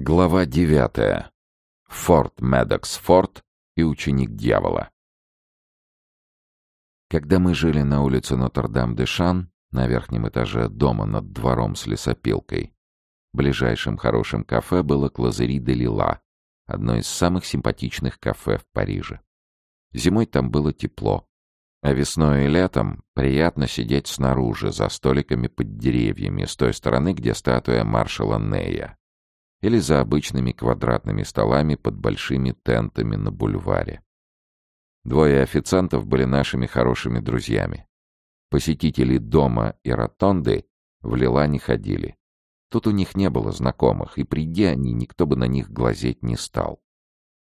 Глава девятая. Форт Медокс Форт и ученик дьявола. Когда мы жили на улице Нотр-Дам-де-Шан, на верхнем этаже дома над двором с лесопилкой, ближайшим хорошим кафе было Клазери де Лила, одно из самых симпатичных кафе в Париже. Зимой там было тепло, а весной и летом приятно сидеть снаружи, за столиками под деревьями, с той стороны, где статуя маршала Нея или за обычными квадратными столами под большими тентами на бульваре. Двое официантов были нашими хорошими друзьями. Посетители дома и ротонды в Лила не ходили. Тут у них не было знакомых, и приди они, никто бы на них глазеть не стал.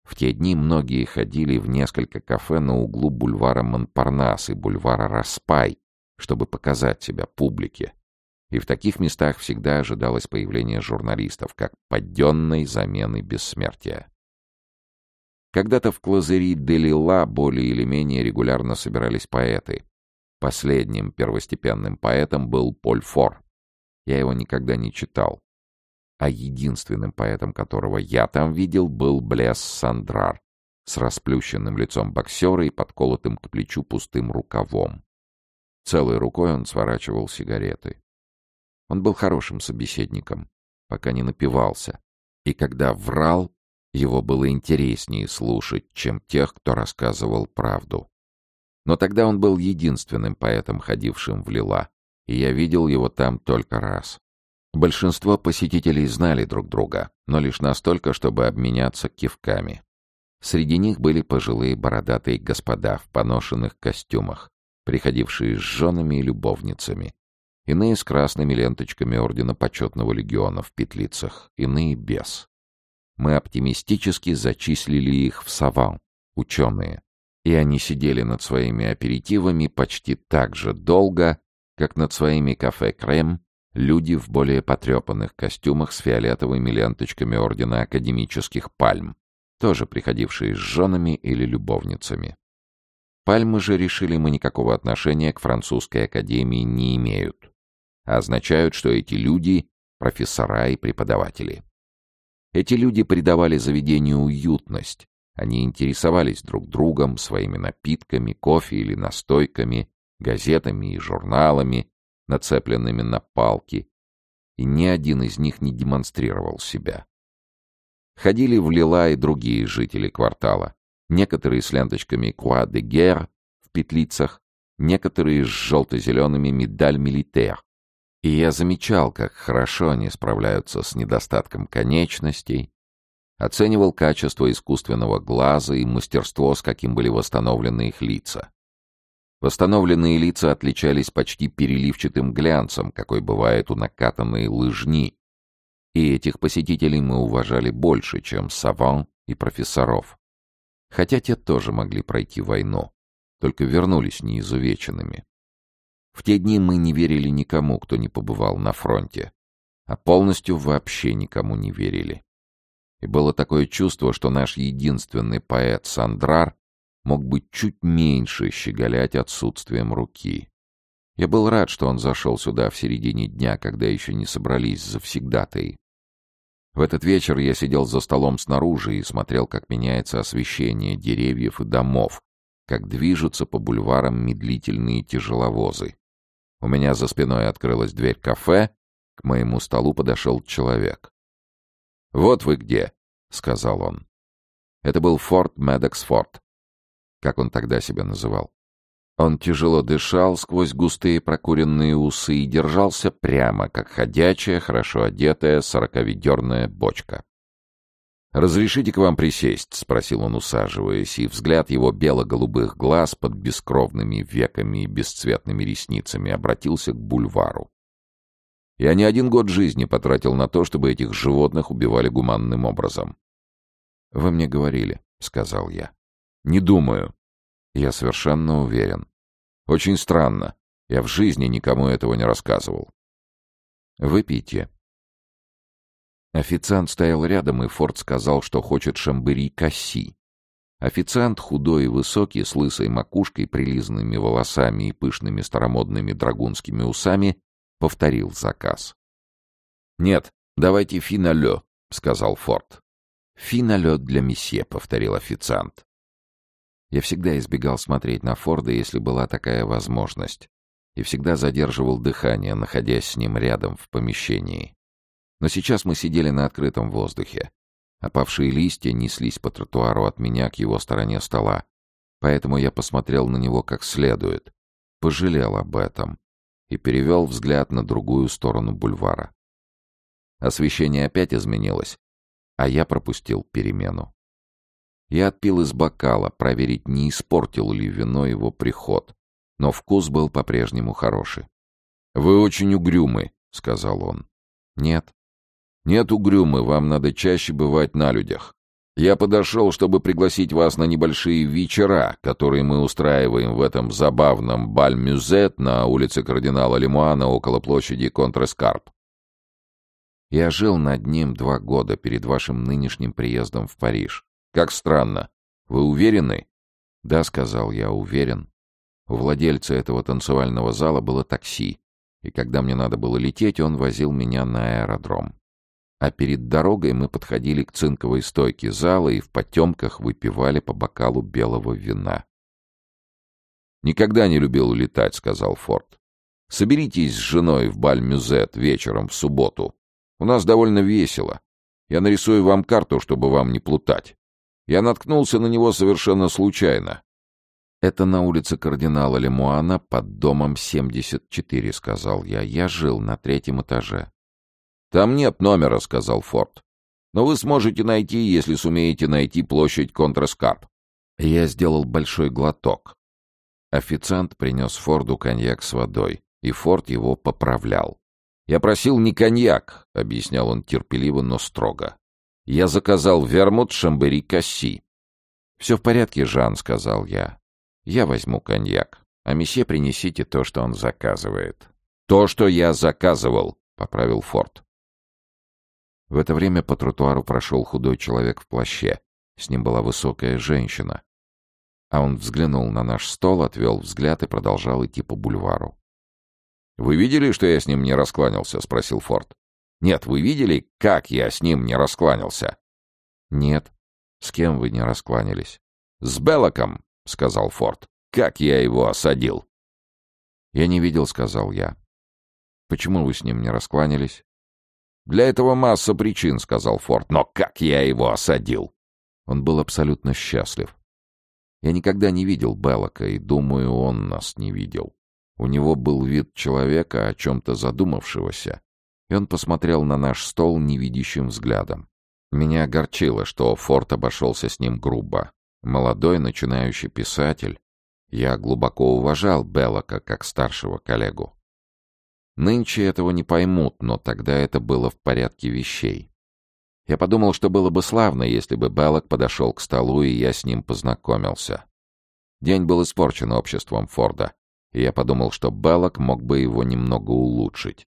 В те дни многие ходили в несколько кафе на углу бульвара Монпарнас и бульвара Распай, чтобы показать себя публике и в таких местах всегда ожидалось появление журналистов, как подденной замены бессмертия. Когда-то в Клазери де Лила более или менее регулярно собирались поэты. Последним первостепенным поэтом был Поль Фор. Я его никогда не читал. А единственным поэтом, которого я там видел, был Блес Сандрар с расплющенным лицом боксера и подколотым к плечу пустым рукавом. Целой рукой он сворачивал сигареты. Он был хорошим собеседником, пока не напивался. И когда врал, его было интереснее слушать, чем тех, кто рассказывал правду. Но тогда он был единственным поэтом, ходившим в Лила, и я видел его там только раз. Большинство посетителей знали друг друга, но лишь настолько, чтобы обменяться кивками. Среди них были пожилые бородатые господа в поношенных костюмах, приходившие с женами и любовницами, иные с красными ленточками Ордена Почетного Легиона в петлицах, иные без. Мы оптимистически зачислили их в саван, ученые, и они сидели над своими аперитивами почти так же долго, как над своими кафе-крем люди в более потрепанных костюмах с фиолетовыми ленточками Ордена Академических Пальм, тоже приходившие с женами или любовницами. Пальмы же решили мы никакого отношения к французской академии не имеют означают, что эти люди — профессора и преподаватели. Эти люди придавали заведению уютность, они интересовались друг другом, своими напитками, кофе или настойками, газетами и журналами, нацепленными на палки, и ни один из них не демонстрировал себя. Ходили в Лила и другие жители квартала, некоторые с ленточками «Куа де Гер» в петлицах, некоторые с желто-зелеными «Медаль Милитер», и я замечал, как хорошо они справляются с недостатком конечностей, оценивал качество искусственного глаза и мастерство, с каким были восстановлены их лица. Восстановленные лица отличались почти переливчатым глянцем, какой бывает у накатанной лыжни, и этих посетителей мы уважали больше, чем саван и профессоров. Хотя те тоже могли пройти войну, только вернулись неизувеченными. В те дни мы не верили никому, кто не побывал на фронте, а полностью вообще никому не верили. И было такое чувство, что наш единственный поэт Сандрар мог быть чуть меньше щеголять отсутствием руки. Я был рад, что он зашел сюда в середине дня, когда еще не собрались завсегдатые. В этот вечер я сидел за столом снаружи и смотрел, как меняется освещение деревьев и домов, как движутся по бульварам медлительные тяжеловозы. У меня за спиной открылась дверь кафе, к моему столу подошел человек. «Вот вы где», — сказал он. Это был Форт Медексфорд, как он тогда себя называл. Он тяжело дышал сквозь густые прокуренные усы и держался прямо, как ходячая, хорошо одетая сороковедерная бочка. «Разрешите к вам присесть?» — спросил он, усаживаясь, и взгляд его бело-голубых глаз под бескровными веками и бесцветными ресницами обратился к бульвару. «Я не один год жизни потратил на то, чтобы этих животных убивали гуманным образом». «Вы мне говорили», — сказал я. «Не думаю». «Я совершенно уверен». «Очень странно. Я в жизни никому этого не рассказывал». «Выпейте», Официант стоял рядом, и Форд сказал, что хочет шамбери касси. Официант, худой и высокий, с лысой макушкой, прилизанными волосами и пышными старомодными драгунскими усами, повторил заказ. «Нет, давайте финалё», — сказал Форд. «Фи налет для месье», — повторил официант. Я всегда избегал смотреть на Форда, если была такая возможность, и всегда задерживал дыхание, находясь с ним рядом в помещении. Но сейчас мы сидели на открытом воздухе. Опавшие листья неслись по тротуару от меня к его стороне стола, поэтому я посмотрел на него как следует, пожалел об этом и перевел взгляд на другую сторону бульвара. Освещение опять изменилось, а я пропустил перемену. Я отпил из бокала, проверить, не испортил ли вино его приход, но вкус был по-прежнему хороший. «Вы очень угрюмы», — сказал он. «Нет». «Нет, угрюмы, вам надо чаще бывать на людях. Я подошел, чтобы пригласить вас на небольшие вечера, которые мы устраиваем в этом забавном баль-мюзет на улице кардинала Лемуана около площади Контрескарп. Я жил над ним два года перед вашим нынешним приездом в Париж. Как странно. Вы уверены? Да, сказал я, уверен. У владельца этого танцевального зала было такси, и когда мне надо было лететь, он возил меня на аэродром. А перед дорогой мы подходили к цинковой стойке зала и в потемках выпивали по бокалу белого вина. «Никогда не любил летать», — сказал Форд. «Соберитесь с женой в баль-мюзет вечером в субботу. У нас довольно весело. Я нарисую вам карту, чтобы вам не плутать. Я наткнулся на него совершенно случайно. «Это на улице кардинала Лемуана под домом 74», — сказал я. «Я жил на третьем этаже». «Там нет номера», — сказал Форд. «Но вы сможете найти, если сумеете найти площадь Контраскарп». Я сделал большой глоток. Официант принес Форду коньяк с водой, и Форд его поправлял. «Я просил не коньяк», — объяснял он терпеливо, но строго. «Я заказал вермут Шамбери Касси». «Все в порядке, Жан», — сказал я. «Я возьму коньяк, а месье принесите то, что он заказывает». «То, что я заказывал», — поправил Форд. В это время по тротуару прошел худой человек в плаще. С ним была высокая женщина. А он взглянул на наш стол, отвел взгляд и продолжал идти по бульвару. «Вы видели, что я с ним не раскланялся?» — спросил Форд. «Нет, вы видели, как я с ним не раскланялся?» «Нет. С кем вы не раскланялись?» «С Беллоком», — сказал Форд. «Как я его осадил?» «Я не видел», — сказал я. «Почему вы с ним не раскланялись?» «Для этого масса причин», — сказал Форд. «Но как я его осадил?» Он был абсолютно счастлив. Я никогда не видел Беллока, и, думаю, он нас не видел. У него был вид человека, о чем-то задумавшегося, и он посмотрел на наш стол невидящим взглядом. Меня огорчило, что Форд обошелся с ним грубо. Молодой начинающий писатель. Я глубоко уважал Беллока как старшего коллегу. Нынче этого не поймут, но тогда это было в порядке вещей. Я подумал, что было бы славно, если бы Беллок подошел к столу, и я с ним познакомился. День был испорчен обществом Форда и я подумал, что Беллок мог бы его немного улучшить.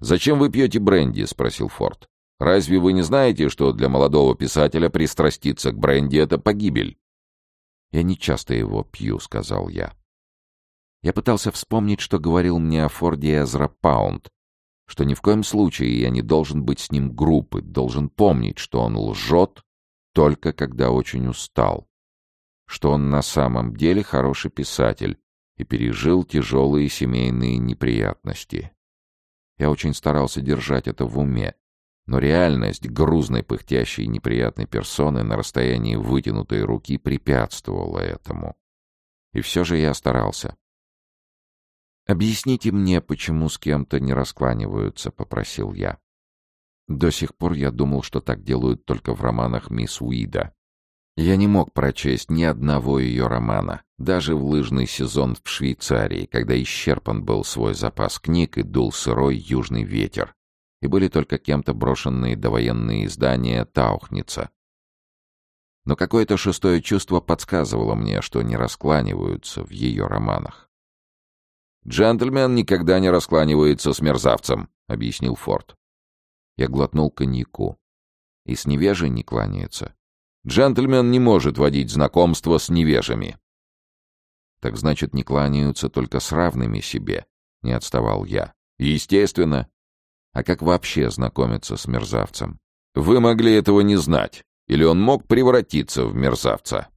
«Зачем вы пьете бренди?» — спросил Форд. «Разве вы не знаете, что для молодого писателя пристраститься к бренди — это погибель?» «Я не часто его пью», — сказал я. Я пытался вспомнить, что говорил мне о Форде Эзра Паунд, что ни в коем случае я не должен быть с ним группы, должен помнить, что он лжет только когда очень устал, что он на самом деле хороший писатель, и пережил тяжелые семейные неприятности. Я очень старался держать это в уме, но реальность грузной, пыхтящей неприятной персоны на расстоянии вытянутой руки препятствовала этому. И все же я старался. «Объясните мне, почему с кем-то не раскланиваются», — попросил я. До сих пор я думал, что так делают только в романах мисс Уида. Я не мог прочесть ни одного ее романа, даже в лыжный сезон в Швейцарии, когда исчерпан был свой запас книг и дул сырой южный ветер, и были только кем-то брошенные довоенные издания Таухница. Но какое-то шестое чувство подсказывало мне, что не раскланиваются в ее романах. «Джентльмен никогда не раскланивается с мерзавцем», — объяснил Форд. Я глотнул коньяку. «И с невежей не кланяется?» Джентльмен не может водить знакомство с невежами. Так значит, не кланяются только с равными себе, не отставал я. Естественно. А как вообще знакомиться с мерзавцем? Вы могли этого не знать. Или он мог превратиться в мерзавца?»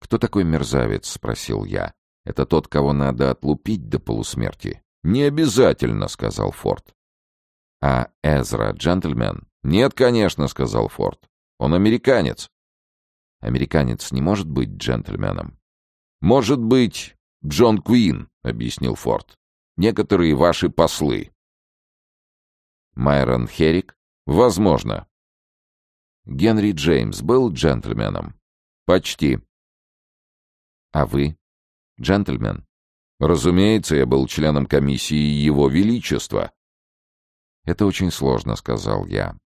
«Кто такой мерзавец?» — спросил я. «Это тот, кого надо отлупить до полусмерти?» «Не обязательно», — сказал Форд. «А Эзра джентльмен?» «Нет, конечно», — сказал Форд. «Он американец». «Американец не может быть джентльменом». «Может быть, Джон Куин», — объяснил Форд. «Некоторые ваши послы». «Майрон Херик?» «Возможно». «Генри Джеймс был джентльменом?» «Почти». «А вы? Джентльмен?» «Разумеется, я был членом комиссии Его Величества». «Это очень сложно», — сказал я.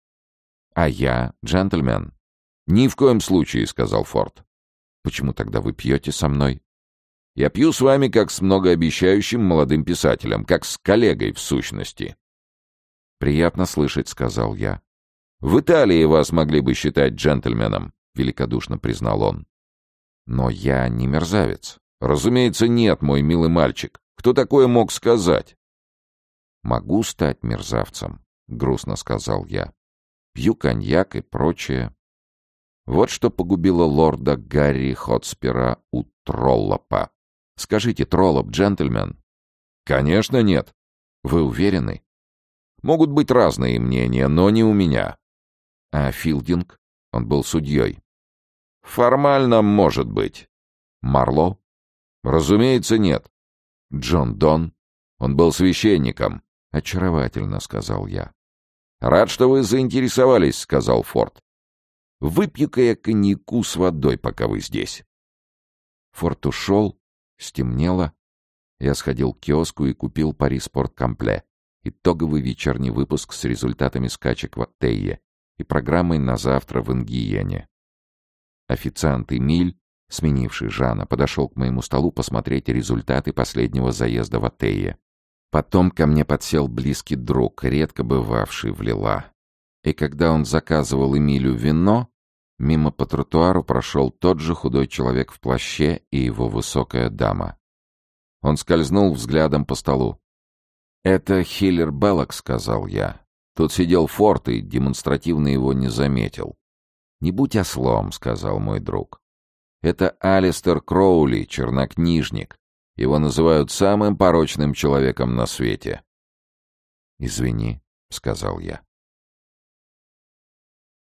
«А я джентльмен?» «Ни в коем случае», — сказал Форд. «Почему тогда вы пьете со мной?» «Я пью с вами как с многообещающим молодым писателем, как с коллегой в сущности». «Приятно слышать», — сказал я. «В Италии вас могли бы считать джентльменом», — великодушно признал он. «Но я не мерзавец». «Разумеется, нет, мой милый мальчик. Кто такое мог сказать?» «Могу стать мерзавцем», — грустно сказал я. «Пью коньяк и прочее». Вот что погубило лорда Гарри Хотспера у Троллопа. Скажите, Троллоп джентльмен? Конечно, нет. Вы уверены? Могут быть разные мнения, но не у меня. А Филдинг? Он был судьей. Формально может быть. Марло? Разумеется, нет. Джон Дон? Он был священником. Очаровательно, сказал я. Рад, что вы заинтересовались, сказал Форд. Выпью-ка я коньяку с водой, пока вы здесь. Форд ушел, стемнело. Я сходил к киоску и купил Пари Спорткомпле, итоговый вечерний выпуск с результатами скачек в Аттее и программой на завтра в Ингиене. Официант Эмиль, сменивший Жана, подошел к моему столу посмотреть результаты последнего заезда в Аттее. Потом ко мне подсел близкий друг, редко бывавший в Лила. И когда он заказывал Эмилю вино, Мимо по тротуару прошел тот же худой человек в плаще и его высокая дама. Он скользнул взглядом по столу. «Это Хиллер Беллок», — сказал я. Тут сидел Форд и демонстративно его не заметил. «Не будь ослом», — сказал мой друг. «Это Алистер Кроули, чернокнижник. Его называют самым порочным человеком на свете». «Извини», — сказал я.